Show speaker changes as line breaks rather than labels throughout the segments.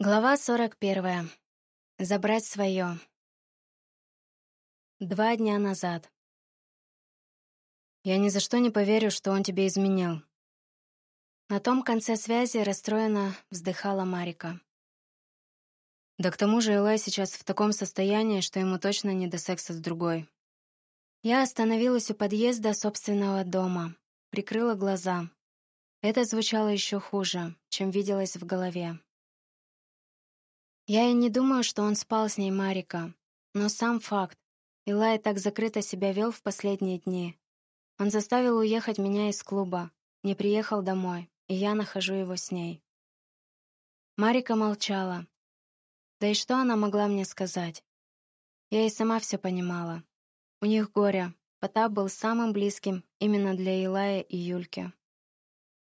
Глава 41. Забрать свое. Два дня назад. Я ни за что не поверю, что он тебе изменял. На том конце связи расстроенно вздыхала Марика. Да к тому же Элай сейчас в таком состоянии, что ему точно не до секса с другой. Я остановилась у подъезда собственного дома, прикрыла глаза. Это звучало еще хуже, чем виделось в голове. Я и не думаю, что он спал с ней, Марика. Но сам факт. Илай так закрыто себя вел в последние дни. Он заставил уехать меня из клуба, не приехал домой, и я нахожу его с ней. Марика молчала. Да и что она могла мне сказать? Я и сама все понимала. У них горе. Потап был самым близким именно для Илая и Юльки.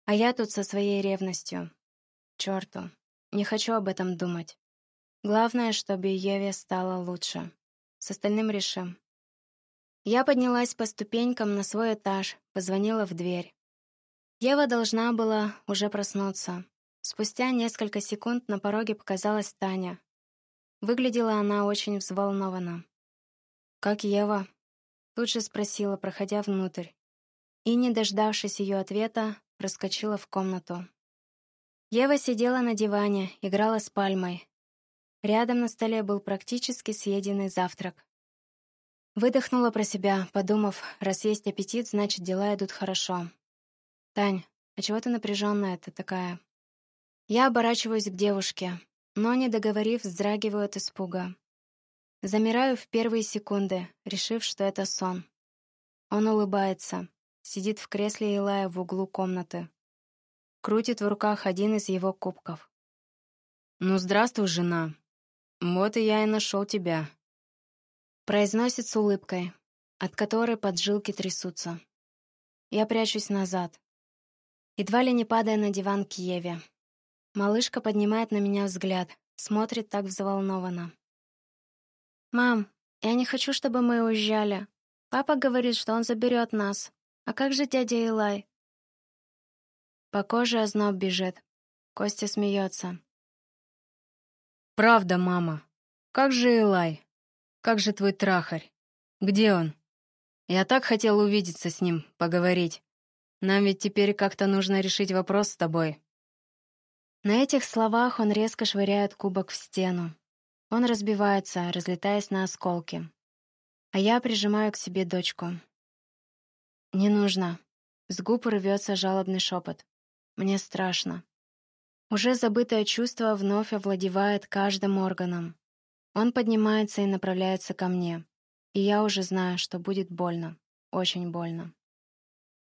А я тут со своей ревностью. Чёрту, не хочу об этом думать. Главное, чтобы Еве стало лучше. С остальным решим. Я поднялась по ступенькам на свой этаж, позвонила в дверь. Ева должна была уже проснуться. Спустя несколько секунд на пороге показалась Таня. Выглядела она очень взволнованно. «Как Ева?» Тут же спросила, проходя внутрь. И, не дождавшись ее ответа, проскочила в комнату. Ева сидела на диване, играла с пальмой, Рядом на столе был практически съеденный завтрак. Выдохнула про себя, подумав, раз есть аппетит, значит, дела идут хорошо. «Тань, а чего ты напряженная ты такая?» Я оборачиваюсь к девушке, но, не договорив, вздрагиваю от испуга. Замираю в первые секунды, решив, что это сон. Он улыбается, сидит в кресле Илая в углу комнаты. Крутит в руках один из его кубков. «Ну, здравствуй, жена!» «Вот и я и нашел тебя», — произносит с улыбкой, от которой поджилки трясутся. Я прячусь назад, едва ли не падая на диван к Еве. Малышка поднимает на меня взгляд, смотрит так взволнованно. «Мам, я не хочу, чтобы мы уезжали. Папа говорит, что он заберет нас. А как же дядя Илай?» По коже озноб бежит. Костя смеется.
«Правда, мама. Как же Элай? Как же твой трахарь? Где он? Я так хотел увидеться с ним, поговорить. Нам ведь теперь как-то нужно решить вопрос с тобой».
На этих словах он резко швыряет кубок в стену. Он разбивается, разлетаясь на осколки. А я прижимаю к себе дочку. «Не нужно». С губ рвется жалобный шепот. «Мне страшно». Уже забытое чувство вновь овладевает каждым органом. Он поднимается и направляется ко мне. И я уже знаю, что будет больно. Очень больно.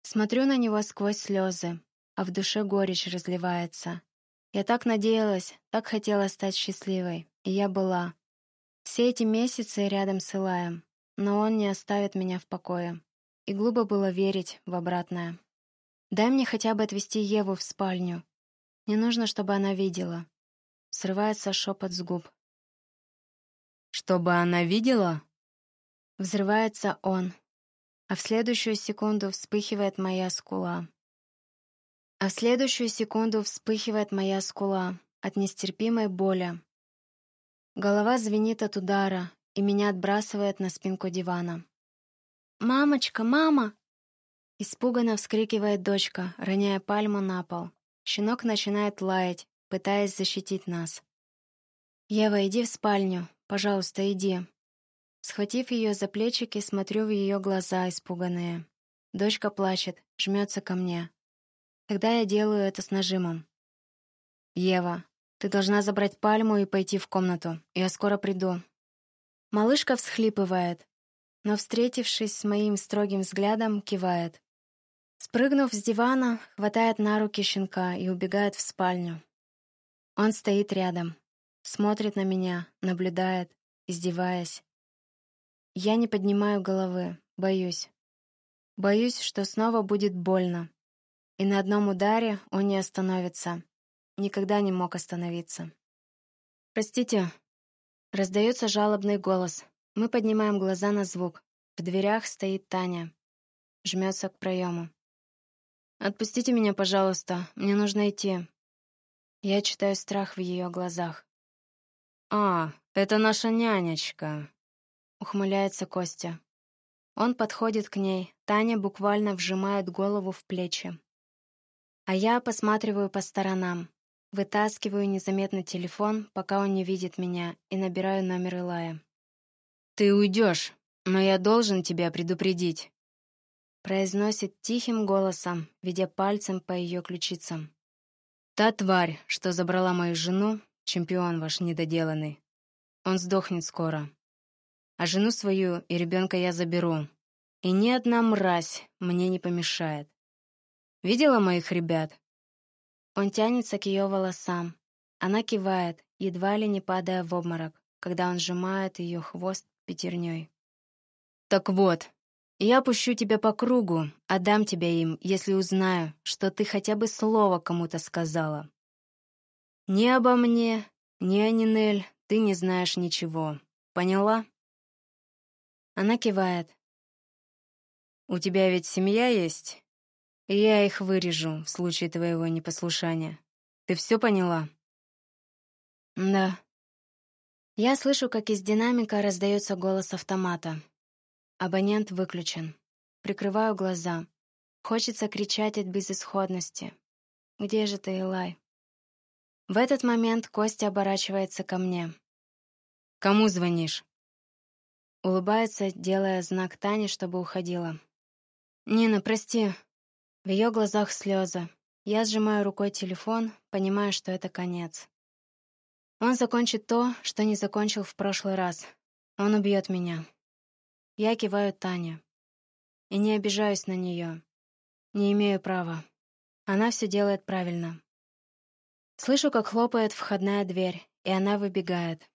Смотрю на него сквозь слезы, а в душе горечь разливается. Я так надеялась, так хотела стать счастливой. И я была. Все эти месяцы рядом с Илаем. Но он не оставит меня в покое. И глупо было верить в обратное. Дай мне хотя бы отвезти Еву в спальню, не нужно, чтобы она видела. Срывается шепот с губ.
«Чтобы она видела?»
Взрывается он, а в следующую секунду вспыхивает моя скула. А в следующую секунду вспыхивает моя скула от нестерпимой боли. Голова звенит от удара, и меня отбрасывает на спинку дивана. «Мамочка, мама!» Испуганно вскрикивает дочка, роняя пальму на пол. Щенок начинает лаять, пытаясь защитить нас. «Ева, иди в спальню. Пожалуйста, иди». Схватив ее за плечики, смотрю в ее глаза, испуганные. Дочка плачет, жмется ко мне. Тогда я делаю это с нажимом. «Ева, ты должна забрать пальму и пойти в комнату. Я скоро приду». Малышка всхлипывает, но, встретившись с моим строгим взглядом, кивает. Спрыгнув с дивана, хватает на руки щенка и убегает в спальню. Он стоит рядом, смотрит на меня, наблюдает, издеваясь. Я не поднимаю головы, боюсь. Боюсь, что снова будет больно. И на одном ударе он не остановится. Никогда не мог остановиться. «Простите», — раздается жалобный голос. Мы поднимаем глаза на звук. В дверях стоит Таня. Жмется к проему. «Отпустите меня, пожалуйста. Мне нужно идти». Я читаю страх в ее глазах.
«А, это наша нянечка», —
ухмыляется Костя. Он подходит к ней, Таня буквально вжимает голову в плечи. А я посматриваю по сторонам, вытаскиваю незаметно телефон, пока он не видит меня, и набираю номер Илая.
«Ты уйдешь, но я должен тебя предупредить»,
произносит тихим голосом, ведя пальцем по ее ключицам.
«Та тварь, что забрала мою жену, чемпион ваш недоделанный. Он сдохнет скоро. А жену свою и ребенка я заберу. И ни одна мразь мне не помешает. Видела моих ребят?»
Он тянется к ее волосам. Она кивает, едва ли не падая в обморок, когда он сжимает ее хвост пятерней.
«Так вот, я пущу тебя по кругу, отдам тебя им, если узнаю, что ты хотя бы слово кому-то сказала. Ни обо мне, ни о Нинель ты не знаешь ничего. Поняла?»
Она кивает.
«У тебя ведь семья есть? Я их вырежу в случае твоего непослушания. Ты все поняла?»
«Да». Я слышу, как из динамика раздается голос автомата. Абонент выключен. Прикрываю глаза. Хочется кричать от безысходности. «Где же ты, Элай?» В этот момент Костя оборачивается ко мне.
«Кому звонишь?»
Улыбается, делая знак Тане, чтобы уходила. «Нина, прости». В ее глазах слезы. Я сжимаю рукой телефон, понимая, что это конец. Он закончит то, что не закончил в прошлый раз. Он убьет меня. Я киваю Тане. И не обижаюсь на нее. Не имею права. Она все делает правильно. Слышу, как хлопает входная дверь, и она выбегает.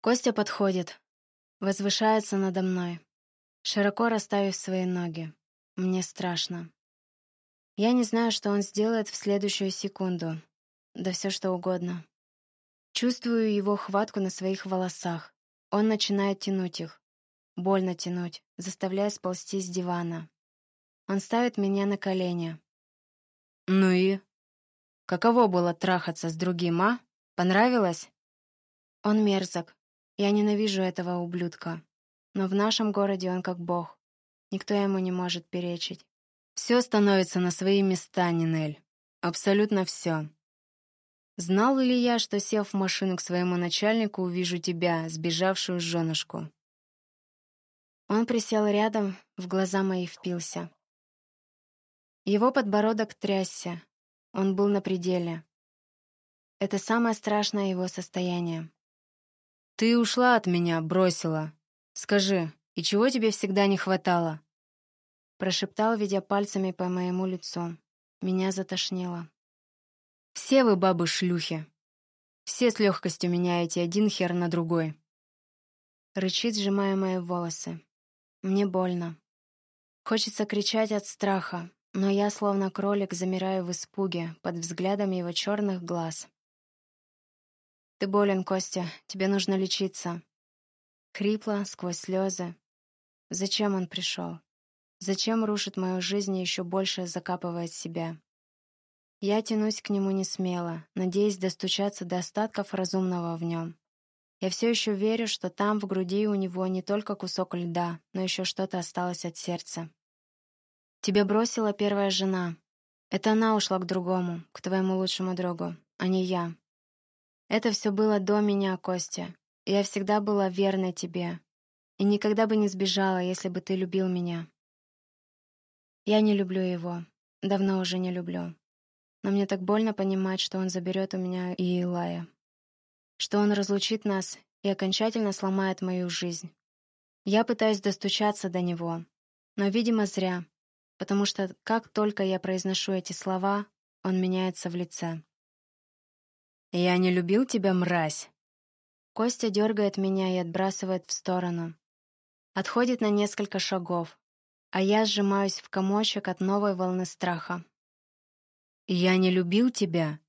Костя подходит, возвышается надо мной, широко расставив свои ноги. Мне страшно. Я не знаю, что он сделает в следующую секунду. Да все что угодно. Чувствую его хватку на своих волосах. Он начинает тянуть их. Больно тянуть, заставляя сползти с дивана. Он ставит меня на колени.
«Ну и? Каково было трахаться с другим, а? Понравилось?»
Он мерзок. Я ненавижу этого ублюдка. Но в нашем городе он как бог. Никто ему не может перечить.
Все становится на свои места, Нинель. Абсолютно все. Знал ли я, что, сев в машину к своему начальнику, увижу тебя, сбежавшую женушку?
Он присел рядом, в глаза мои впился. Его подбородок трясся. Он был на пределе. Это самое страшное его состояние.
«Ты ушла от меня, бросила. Скажи, и чего тебе всегда не хватало?»
Прошептал, ведя пальцами по моему лицу. Меня затошнило.
«Все вы бабы-шлюхи. Все с легкостью меняете один хер на другой».
Рычит, сжимая мои волосы. Мне больно. Хочется кричать от страха, но я, словно кролик, замираю в испуге под взглядом его черных глаз. «Ты болен, Костя, тебе нужно лечиться». Хрипло, сквозь слезы. Зачем он пришел? Зачем рушит мою жизнь и еще больше закапывает себя? Я тянусь к нему не смело, надеясь достучаться до остатков разумного в нем. Я все еще верю, что там, в груди, у него не только кусок льда, но еще что-то осталось от сердца. Тебя бросила первая жена. Это она ушла к другому, к твоему лучшему другу, а не я. Это все было до меня, Костя. Я всегда была верной тебе. И никогда бы не сбежала, если бы ты любил меня. Я не люблю его. Давно уже не люблю. Но мне так больно понимать, что он заберет у меня и Илая что он разлучит нас и окончательно сломает мою жизнь. Я пытаюсь достучаться до него, но, видимо, зря, потому что как только я произношу эти слова, он меняется в лице.
«Я не любил тебя, мразь!»
Костя дергает меня и отбрасывает в сторону. Отходит на несколько шагов, а я сжимаюсь в комочек от новой волны страха.
«Я не любил тебя!»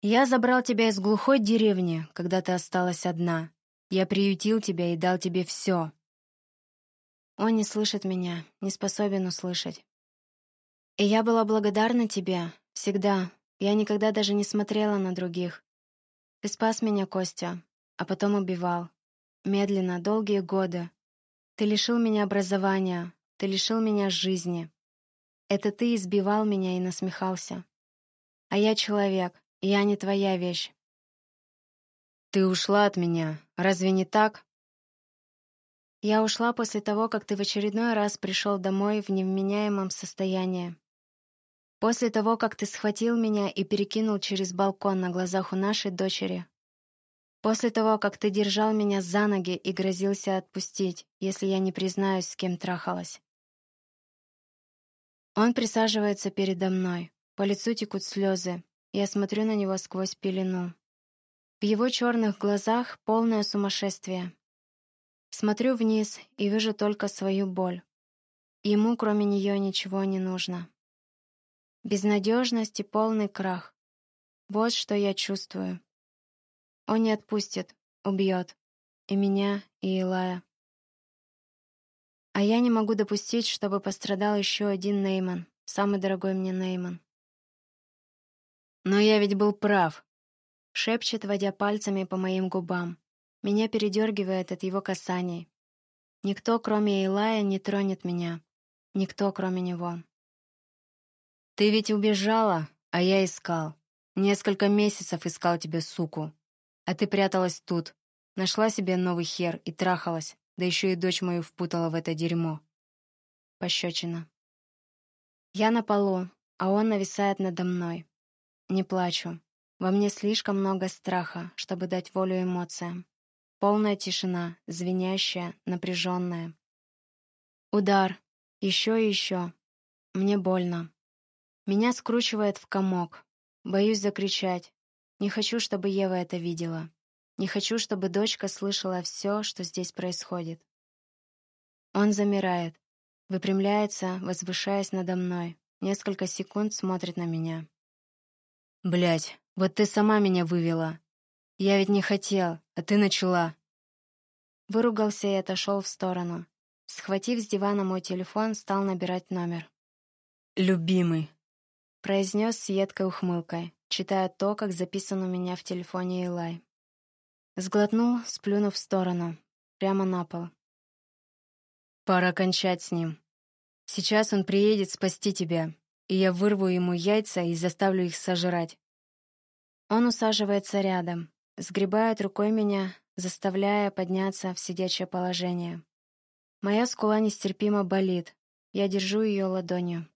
Я забрал тебя из глухой деревни, когда ты осталась одна. Я приютил тебя и дал тебе все.
Он не слышит меня, не способен услышать. И я была благодарна тебе, всегда, Я никогда даже не смотрела на других. Ты спас меня, Костя, а потом убивал. Медленно, долгие годы. Ты лишил меня образования, ты лишил меня жизни. Это ты избивал меня и насмехался. А я человек, я не твоя вещь.
Ты ушла от меня, разве не так?
Я ушла после того, как ты в очередной раз пришел домой в невменяемом состоянии. После того, как ты схватил меня и перекинул через балкон на глазах у нашей дочери. После того, как ты держал меня за ноги и грозился отпустить, если я не признаюсь, с кем трахалась. Он присаживается передо мной. По лицу текут слезы. Я смотрю на него сквозь пелену. В его черных глазах полное сумасшествие. Смотрю вниз и вижу только свою боль. Ему, кроме нее, ничего не нужно. Безнадежность и полный крах. Вот что я чувствую. Он не отпустит, убьет. И меня, и Илая. А я не могу допустить, чтобы пострадал еще один Нейман, самый дорогой мне Нейман.
«Но я ведь был прав», —
шепчет, водя пальцами по моим губам. Меня передергивает от его касаний. Никто, кроме Илая, не тронет меня. Никто, кроме него.
«Ты ведь убежала, а я искал. Несколько месяцев искал тебя, суку. А ты пряталась тут, нашла себе новый хер и трахалась, да еще и дочь мою впутала в это дерьмо».
Пощечина. Я на полу, а он нависает надо мной. Не плачу. Во мне слишком много страха, чтобы дать волю эмоциям. Полная тишина, звенящая, напряженная. Удар. Еще и еще. Мне больно. Меня скручивает в комок. Боюсь закричать. Не хочу, чтобы Ева это видела. Не хочу, чтобы дочка слышала все, что здесь происходит. Он замирает, выпрямляется, возвышаясь надо мной. Несколько секунд смотрит на меня.
Блять, вот ты сама меня вывела. Я ведь не хотел, а ты начала.
Выругался и отошел в сторону. Схватив с дивана мой телефон, стал набирать номер.
«Любимый», —
произнес с едкой ухмылкой, читая то, как записан у меня в телефоне Илай. Сглотнул, сплюнув в сторону, прямо на пол.
«Пора кончать с ним. Сейчас он приедет спасти тебя, и я вырву ему яйца и заставлю их сожрать.
Он усаживается рядом, сгребает рукой меня, заставляя подняться в сидячее положение. Моя скула нестерпимо болит. Я держу ее ладонью.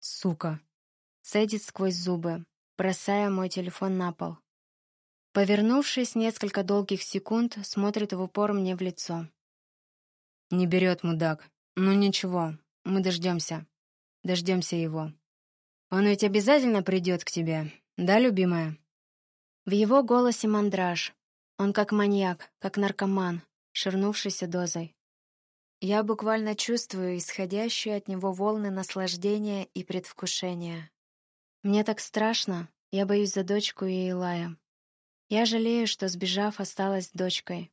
Сука.
Цедит сквозь зубы, бросая мой телефон на пол. Повернувшись несколько долгих секунд, смотрит в упор мне в лицо.
Не берет мудак. Ну ничего, мы дождемся. Дождемся его. Он ведь обязательно придет к тебе, да, любимая?»
В его голосе мандраж. Он как маньяк, как наркоман, ширнувшийся дозой. Я буквально чувствую исходящие от него волны наслаждения и предвкушения. Мне так страшно, я боюсь за дочку и Илая. Я жалею, что, сбежав, осталась дочкой.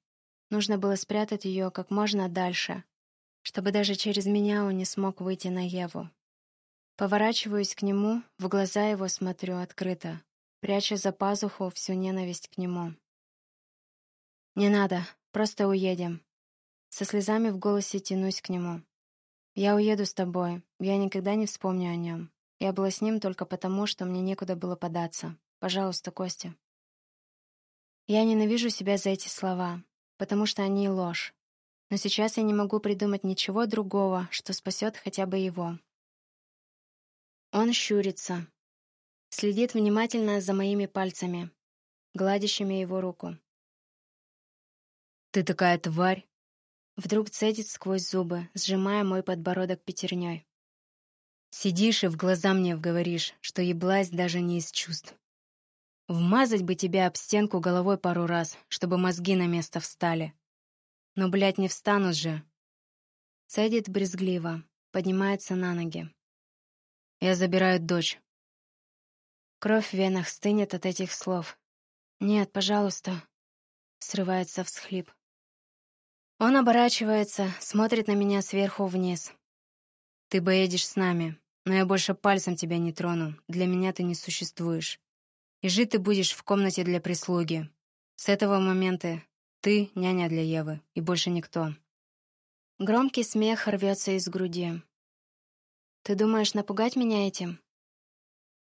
Нужно было спрятать ее как можно дальше, чтобы даже через меня он не смог выйти на Еву. Поворачиваюсь к нему, в глаза его смотрю открыто, пряча за пазуху всю ненависть к нему. «Не надо, просто уедем». Со слезами в голосе тянусь к нему. «Я уеду с тобой, я никогда не вспомню о нем. Я была с ним только потому, что мне некуда было податься. Пожалуйста, Костя». Я ненавижу себя за эти слова, потому что они ложь. Но сейчас я не могу придумать ничего другого, что спасет хотя бы его. Он щурится, следит внимательно за моими пальцами, гладящими его руку.
«Ты такая тварь!»
Вдруг цедит сквозь зубы, сжимая мой подбородок пятерней.
«Сидишь и в глаза мне говоришь, что еблась даже не из чувств. Вмазать бы тебя об стенку головой пару раз, чтобы мозги на место встали. Но, блядь, не встанут же!»
Цедит брезгливо, поднимается на ноги.
Я забираю дочь.
Кровь в венах стынет от этих слов. «Нет, пожалуйста», — срывается всхлип. Он оборачивается, смотрит на меня сверху вниз.
«Ты поедешь с нами, но я больше пальцем тебя не трону. Для меня ты не существуешь. И жить ты будешь в комнате для прислуги. С этого момента ты няня для Евы, и больше никто.
Громкий смех рвется из груди. Ты думаешь напугать меня этим?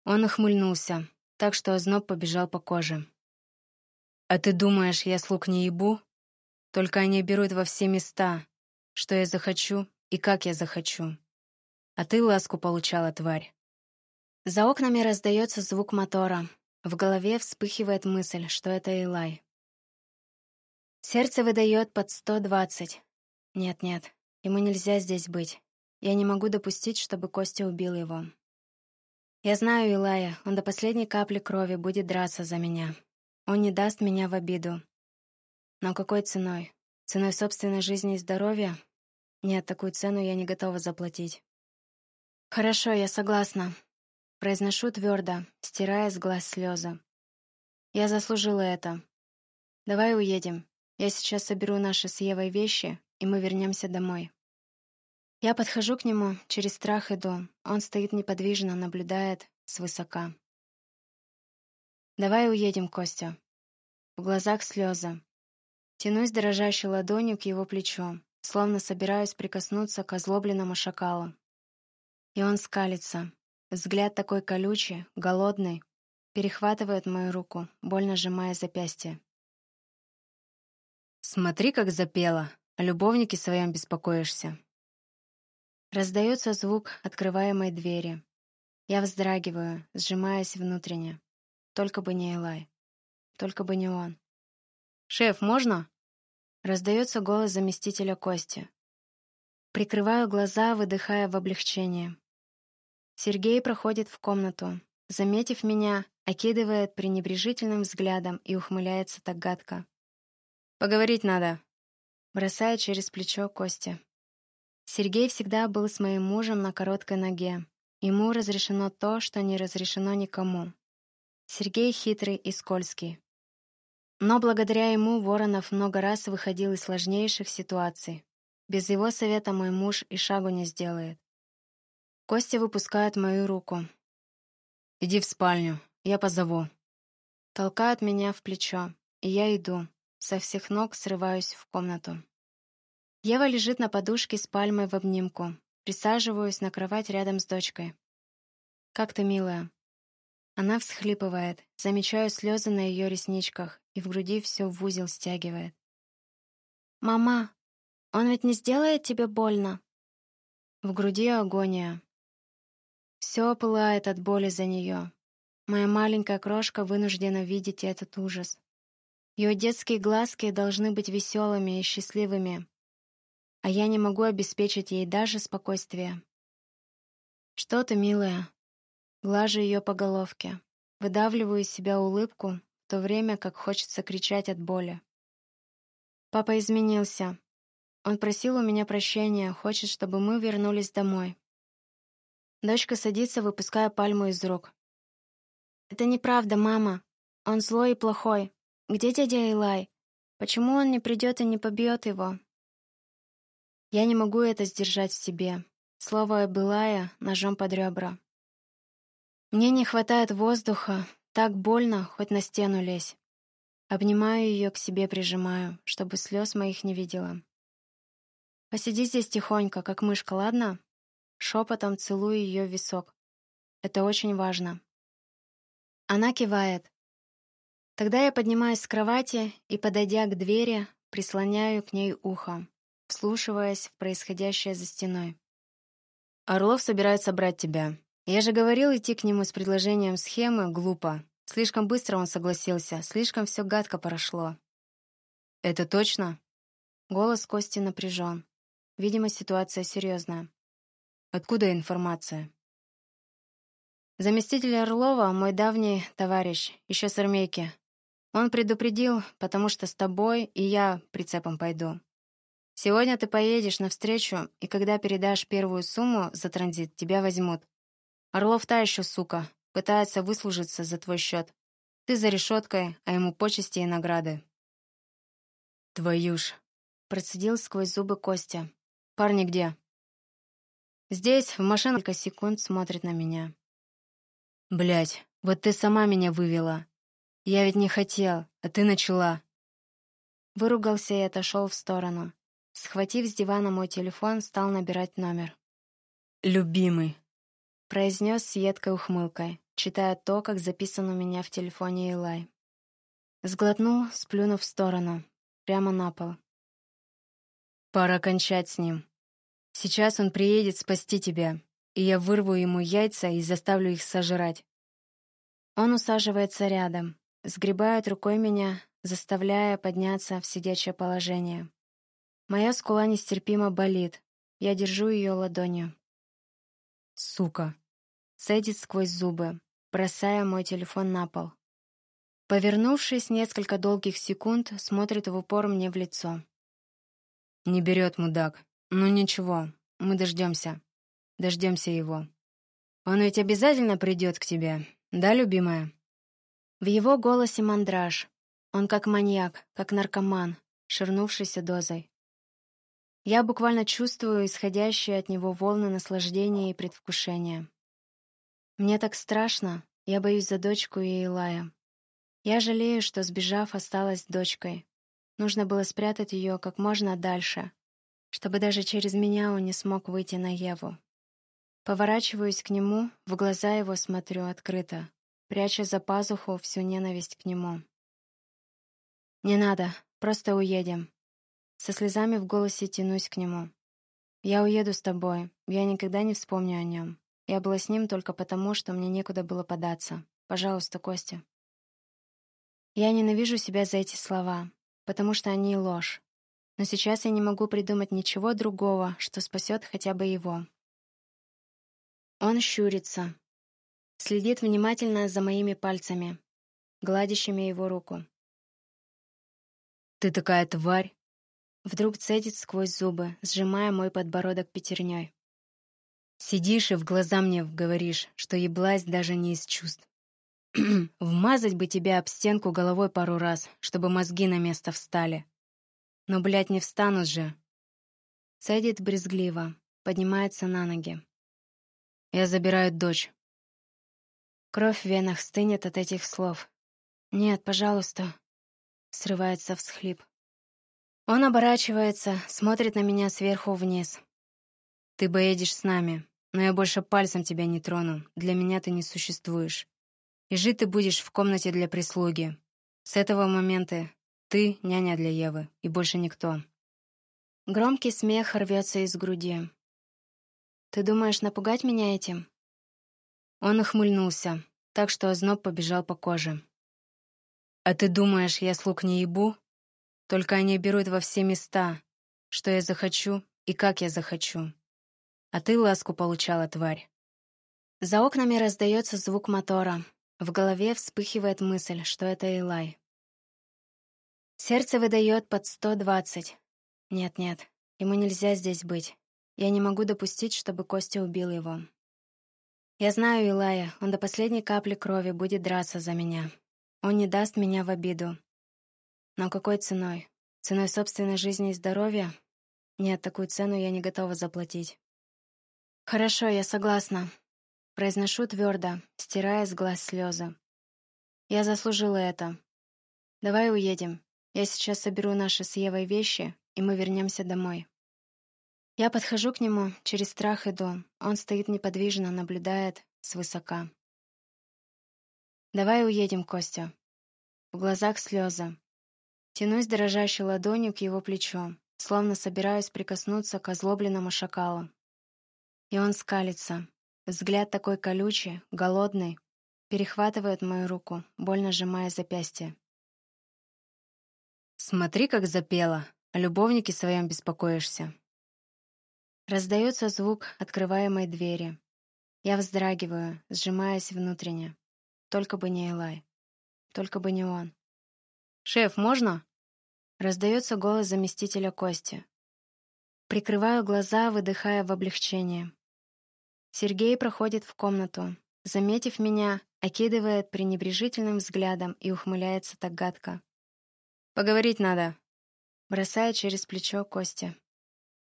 Он охмыльнулся, так что озноб побежал по коже. А ты думаешь, я слуг не ебу? Только они берут во все места, что я захочу и как я захочу. А ты ласку получала, тварь.
За окнами раздается звук мотора. В голове вспыхивает мысль, что это Илай. Сердце выдает под 120. Нет-нет, ему нельзя здесь быть. Я не могу допустить, чтобы Костя убил его. Я знаю Илая, он до последней капли крови будет драться за меня. Он не даст меня в обиду. Но какой ценой? Ценой собственной жизни и здоровья? Нет, такую цену я не готова заплатить. Хорошо, я согласна. Произношу твердо, стирая с глаз слезы. Я заслужила это. Давай уедем. Я сейчас соберу наши с Евой вещи, и мы вернемся домой. Я подхожу к нему, через страх иду. Он стоит неподвижно, наблюдает свысока. «Давай уедем, Костя». В глазах слезы. Тянусь дрожащей ладонью к его плечу, словно собираюсь прикоснуться к озлобленному шакалу. И он скалится, Взгляд такой колючий, голодный, перехватывает мою руку, больно сжимая запястье.
«Смотри, как запела. О любовнике своем беспокоишься».
Раздается звук открываемой двери. Я вздрагиваю, сжимаясь внутренне. Только бы не Элай. Только бы не он.
«Шеф, можно?»
Раздается голос заместителя Кости. Прикрываю глаза, выдыхая в облегчение. Сергей проходит в комнату. Заметив меня, окидывает пренебрежительным взглядом и ухмыляется так гадко.
«Поговорить надо», —
бросает через плечо Костя. Сергей всегда был с моим мужем на короткой ноге. Ему разрешено то, что не разрешено никому. Сергей хитрый и скользкий. Но благодаря ему Воронов много раз выходил из сложнейших ситуаций. Без его совета мой муж и шагу не сделает. Костя выпускает мою руку.
«Иди в спальню, я позову».
Толкает меня в плечо, и я иду. Со всех ног срываюсь в комнату. Ева лежит на подушке с пальмой в обнимку. Присаживаюсь на кровать рядом с дочкой. «Как ты, милая?» Она всхлипывает. Замечаю слезы на ее ресничках, и в груди все в узел стягивает. «Мама, он ведь не сделает тебе больно?» В груди агония. Все пылает от боли за нее. Моя маленькая крошка вынуждена видеть этот ужас. Ее детские глазки должны быть веселыми и счастливыми, а я не могу обеспечить ей даже спокойствие. «Что ты, милая?» Глажу ее по головке. Выдавливаю из себя улыбку, в то время как хочется кричать от боли. Папа изменился. Он просил у меня прощения, хочет, чтобы мы вернулись домой. Дочка садится, выпуская пальму из рук. «Это неправда, мама. Он злой и плохой. Где дядя Илай? Почему он не придет и не побьет его?» Я не могу это сдержать в себе. Слово «былая» ножом под ребра. Мне не хватает воздуха. Так больно, хоть на стену лезь. Обнимаю ее к себе, прижимаю, чтобы слез моих не видела. Посиди здесь тихонько, как мышка, ладно? Шепотом целую ее в висок. Это очень важно. Она кивает. Тогда я поднимаюсь с кровати и, подойдя к двери, прислоняю к ней ухо, вслушиваясь в происходящее за стеной.
«Орлов собирается брать тебя. Я же говорил идти к нему с предложением схемы глупо. Слишком быстро он согласился, слишком все гадко прошло». «Это точно?»
Голос Кости напряжен. Видимо, ситуация серьезная.
Откуда информация?
Заместитель Орлова — мой давний товарищ, еще с армейки. Он предупредил, потому что с тобой и я прицепом пойду. Сегодня ты поедешь навстречу, и когда передашь первую сумму за транзит, тебя возьмут. Орлов та еще сука, пытается выслужиться за твой счет. Ты за решеткой, а ему почести и награды.
Твою ж.
Процедил сквозь зубы Костя.
Парни где?
Здесь в машине несколько секунд смотрит на меня.
Блять, вот ты сама меня вывела. Я ведь не хотел, а ты начала.
Выругался и отошел в сторону. Схватив с дивана мой телефон, стал набирать номер.
«Любимый», —
произнес с едкой ухмылкой, читая то, как записан у меня в телефоне Илай. Сглотнул, сплюнув в сторону, прямо на пол.
«Пора кончать с ним. Сейчас он приедет спасти тебя, и я вырву ему яйца и заставлю их сожрать».
Он усаживается рядом, сгребает рукой меня, заставляя подняться в сидячее положение. Моя скула нестерпимо болит. Я держу ее ладонью.
Сука.
Цедит сквозь зубы, бросая мой телефон на пол. Повернувшись несколько долгих секунд, смотрит в упор мне в лицо.
Не берет мудак. Ну ничего, мы дождемся. Дождемся его. Он ведь обязательно придет к тебе, да, любимая?
В его голосе мандраж. Он как маньяк, как наркоман, ширнувшийся дозой. Я буквально чувствую исходящие от него волны наслаждения и предвкушения. Мне так страшно, я боюсь за дочку и Илая. Я жалею, что, сбежав, осталась дочкой. Нужно было спрятать ее как можно дальше, чтобы даже через меня он не смог выйти на Еву. Поворачиваюсь к нему, в глаза его смотрю открыто, пряча за пазуху всю ненависть к нему. «Не надо, просто уедем. Со слезами в голосе тянусь к нему. «Я уеду с тобой. Я никогда не вспомню о нем. Я была с ним только потому, что мне некуда было податься. Пожалуйста, Костя». Я ненавижу себя за эти слова, потому что они ложь. Но сейчас я не могу придумать ничего другого, что спасет хотя бы его. Он щурится, следит внимательно за моими пальцами, гладящими его руку.
«Ты такая тварь!»
Вдруг цедит сквозь зубы, сжимая мой подбородок пятерней.
Сидишь и в глаза мне говоришь, что еблась даже не из чувств. Вмазать бы тебя об стенку головой пару раз, чтобы мозги на место встали. Но, блядь, не встанут же.
Цедит брезгливо, поднимается на ноги.
Я забираю дочь.
Кровь в венах стынет от этих слов. «Нет, пожалуйста», — срывается всхлип. Он оборачивается, смотрит на меня сверху вниз.
«Ты поедешь с нами, но я больше пальцем тебя не трону. Для меня ты не существуешь. И жить ты будешь в комнате для прислуги. С этого момента ты няня для Евы, и больше никто».
Громкий смех рвется из груди. «Ты думаешь напугать меня этим?»
Он охмыльнулся, так что озноб побежал по коже. «А ты думаешь, я слуг не ебу?» Только они берут во все места, что я захочу и как я захочу. А ты ласку получала, тварь.
За окнами раздается звук мотора. В голове вспыхивает мысль, что это Элай. Сердце выдает под 120. Нет-нет, ему нельзя здесь быть. Я не могу допустить, чтобы Костя убил его. Я знаю Илая, он до последней капли крови будет драться за меня. Он не даст меня в обиду. Но какой ценой? Ценой собственной жизни и здоровья? Нет, такую цену я не готова заплатить. Хорошо, я согласна. Произношу твердо, стирая с глаз слезы. Я заслужила это. Давай уедем. Я сейчас соберу наши с Евой вещи, и мы вернемся домой. Я подхожу к нему, через страх иду. Он стоит неподвижно, наблюдает свысока. «Давай уедем, Костя». В глазах слезы. Тянусь дрожащей ладонью к его плечу, словно собираюсь прикоснуться к озлобленному шакалу. И он скалится. Взгляд такой колючий, голодный, перехватывает мою руку, больно сжимая запястье.
«Смотри, как запела. О любовнике своем беспокоишься».
Раздается звук открываемой двери. Я вздрагиваю, сжимаясь внутренне. Только бы не Элай. Только бы не он.
«Шеф, можно?»
Раздается голос заместителя Кости. Прикрываю глаза, выдыхая в облегчение. Сергей проходит в комнату. Заметив меня, окидывает пренебрежительным взглядом и ухмыляется так гадко.
«Поговорить надо», —
бросает через плечо Костя.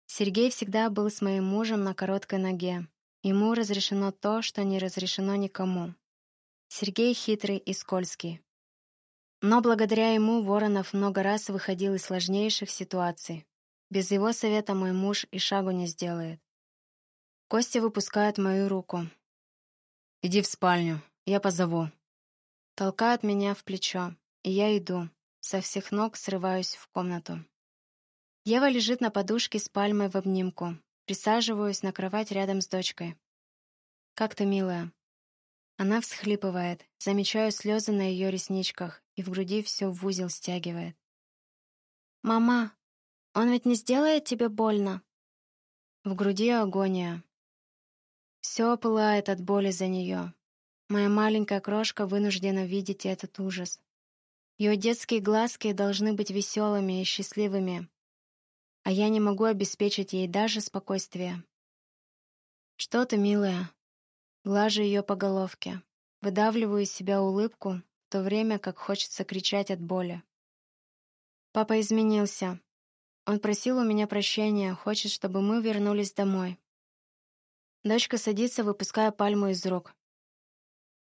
Сергей всегда был с моим мужем на короткой ноге. Ему разрешено то, что не разрешено никому. Сергей хитрый и скользкий. Но благодаря ему Воронов много раз выходил из сложнейших ситуаций. Без его совета мой муж и шагу не сделает. Костя выпускает мою руку.
«Иди в спальню, я позову».
Толкает меня в плечо, и я иду. Со всех ног срываюсь в комнату. Ева лежит на подушке с пальмой в обнимку. Присаживаюсь на кровать рядом с дочкой. «Как ты, милая?» Она всхлипывает, замечаю слезы на ее ресничках и в груди все в узел стягивает. «Мама, он ведь не сделает тебе больно?» В груди агония. Все пылает от боли за нее. Моя маленькая крошка вынуждена видеть этот ужас. Ее детские глазки должны быть веселыми и счастливыми, а я не могу обеспечить ей даже спокойствие. «Что ты, милая?» Глажу ее по головке, выдавливаю из себя улыбку, в то время как хочется кричать от боли. Папа изменился. Он просил у меня прощения, хочет, чтобы мы вернулись домой. Дочка садится, выпуская пальму из рук.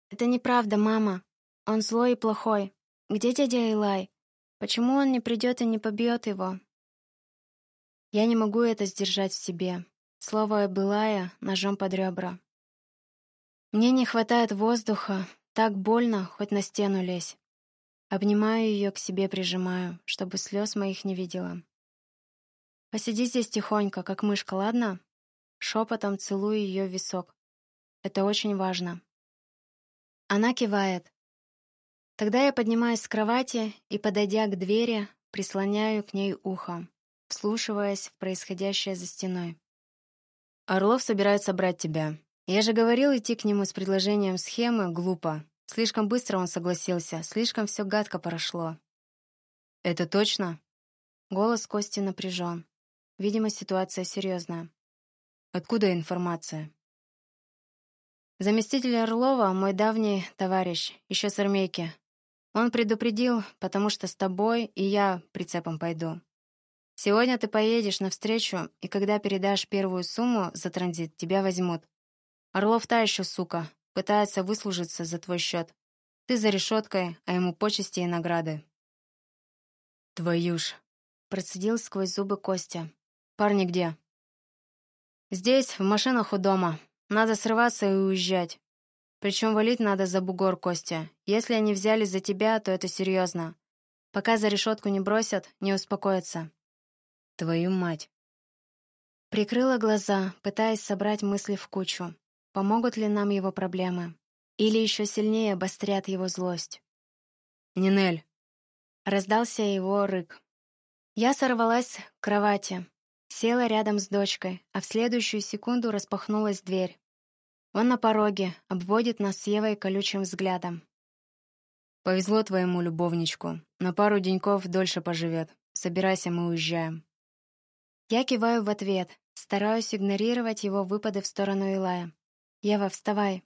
«Это неправда, мама. Он злой и плохой. Где дядя Илай? Почему он не придет и не побьет его? Я не могу это сдержать в себе. Слово «былая» ножом под ребра. Мне не хватает воздуха, так больно, хоть на стену лезь. Обнимаю ее к себе, прижимаю, чтобы слез моих не видела. Посиди здесь тихонько, как мышка, ладно? Шепотом целую ее в висок. Это очень важно. Она кивает. Тогда я поднимаюсь с кровати и, подойдя к двери, прислоняю к ней ухо, вслушиваясь в происходящее за стеной.
«Орлов собирается брать тебя. Я же говорил идти к нему с предложением схемы глупо. Слишком быстро он согласился, слишком все гадко прошло». «Это точно?»
Голос Кости напряжен. Видимо, ситуация серьезная.
«Откуда информация?»
Заместитель Орлова — мой давний товарищ, еще с армейки. Он предупредил, потому что с тобой и я прицепом пойду. Сегодня ты поедешь навстречу, и когда передашь первую сумму за транзит, тебя возьмут. Орлов та еще сука, пытается выслужиться за твой счет. Ты за решеткой, а ему почести и награды.
Твою ж.
Процедил сквозь зубы Костя.
Парни где?
Здесь, в машинах у дома. Надо срываться и уезжать. Причем валить надо за бугор, Костя. Если они взяли за тебя, то это серьезно. Пока за решетку не бросят, не успокоятся.
Твою мать.
Прикрыла глаза, пытаясь собрать мысли в кучу. Помогут ли нам его проблемы? Или еще сильнее обострят его злость?
«Нинель!»
Раздался его рык. Я сорвалась к кровати, села рядом с дочкой, а в следующую секунду распахнулась дверь. Он на пороге, обводит нас с Евой колючим взглядом.
«Повезло твоему любовничку. На пару деньков дольше поживет. Собирайся, мы уезжаем».
Я киваю в ответ, стараюсь игнорировать его выпады в сторону Илая. «Ева, вставай».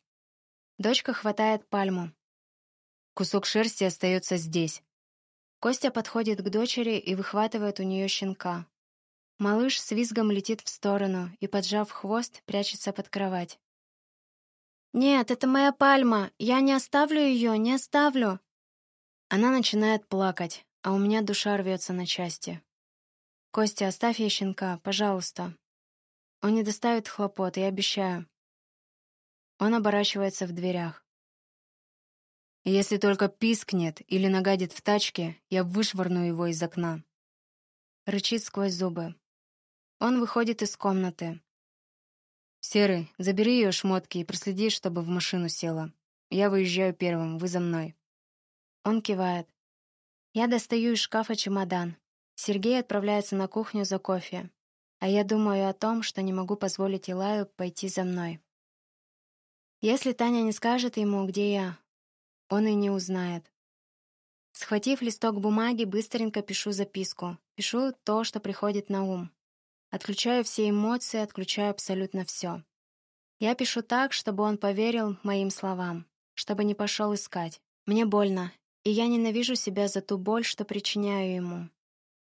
Дочка хватает пальму.
Кусок шерсти остается здесь.
Костя подходит к дочери и выхватывает у нее щенка. Малыш с визгом летит в сторону и, поджав хвост, прячется под кровать. «Нет, это моя пальма! Я не оставлю ее, не оставлю!» Она начинает плакать, а у меня душа рвется на части. «Костя, оставь ей щенка, пожалуйста. Он не доставит хлопот, я обещаю». Он оборачивается в дверях.
«Если только пискнет или нагадит в тачке, я вышвырну его из окна».
Рычит сквозь зубы. Он выходит из комнаты,
«Серый, забери ее шмотки и проследи, чтобы в машину села. Я выезжаю первым, вы за мной».
Он кивает. Я достаю из шкафа чемодан. Сергей отправляется на кухню за кофе. А я думаю о том, что не могу позволить Илаю пойти за мной. Если Таня не скажет ему, где я, он и не узнает. Схватив листок бумаги, быстренько пишу записку. Пишу то, что приходит на ум. Отключаю все эмоции, отключаю абсолютно все. Я пишу так, чтобы он поверил моим словам, чтобы не пошел искать. Мне больно, и я ненавижу себя за ту боль, что причиняю ему.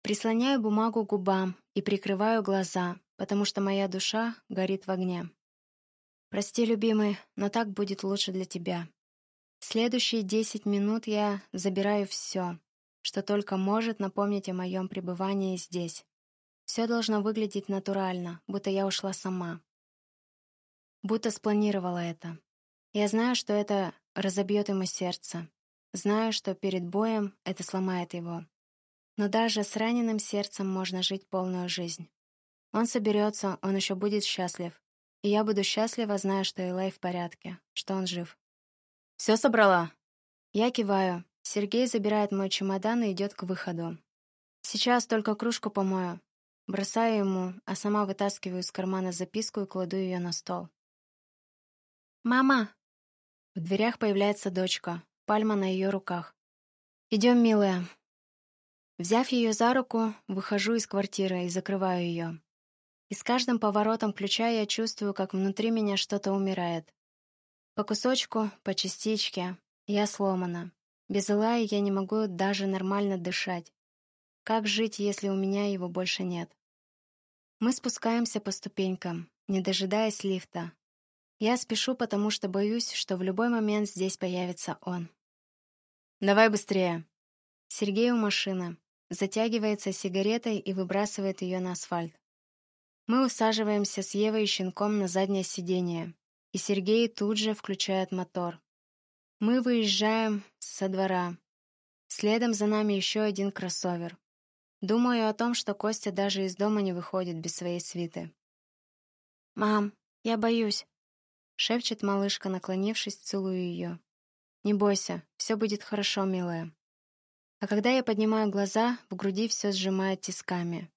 Прислоняю бумагу к губам и прикрываю глаза, потому что моя душа горит в огне. Прости, любимый, но так будет лучше для тебя. Следующие десять минут я забираю все, что только может напомнить о моем пребывании здесь. Все должно выглядеть натурально, будто я ушла сама. Будто спланировала это. Я знаю, что это разобьет ему сердце. Знаю, что перед боем это сломает его. Но даже с раненым сердцем можно жить полную жизнь. Он соберется, он еще будет счастлив. И я буду счастлива, зная, что Элай в порядке, что он жив. «Все собрала?» Я киваю. Сергей забирает мой чемодан и идет к выходу. Сейчас только кружку помою. Бросаю ему, а сама вытаскиваю из кармана записку и кладу ее на стол. «Мама!» В дверях появляется дочка, пальма на ее руках. «Идем, милая». Взяв ее за руку, выхожу из квартиры и закрываю ее. И с каждым поворотом ключа я чувствую, как внутри меня что-то умирает. По кусочку, по частичке. Я сломана. Без Илая я не могу даже нормально дышать. Как жить, если у меня его больше нет? Мы спускаемся по ступенькам, не дожидаясь лифта. Я спешу, потому что боюсь, что в любой момент здесь появится он. «Давай быстрее!» Сергей у машины. Затягивается сигаретой и выбрасывает ее на асфальт. Мы усаживаемся с Евой и щенком на заднее сиденье, и Сергей тут же включает мотор. Мы выезжаем со двора. Следом за нами еще один кроссовер. Думаю о том, что Костя даже из дома не выходит без своей свиты. «Мам, я боюсь», — шепчет малышка, наклонившись, целую ее. «Не бойся, все будет хорошо, милая». А когда я поднимаю глаза, в груди все сжимает тисками.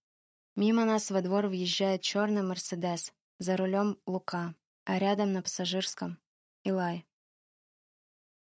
Мимо нас во двор въезжает черный Мерседес, за рулем Лука, а рядом на пассажирском — Илай.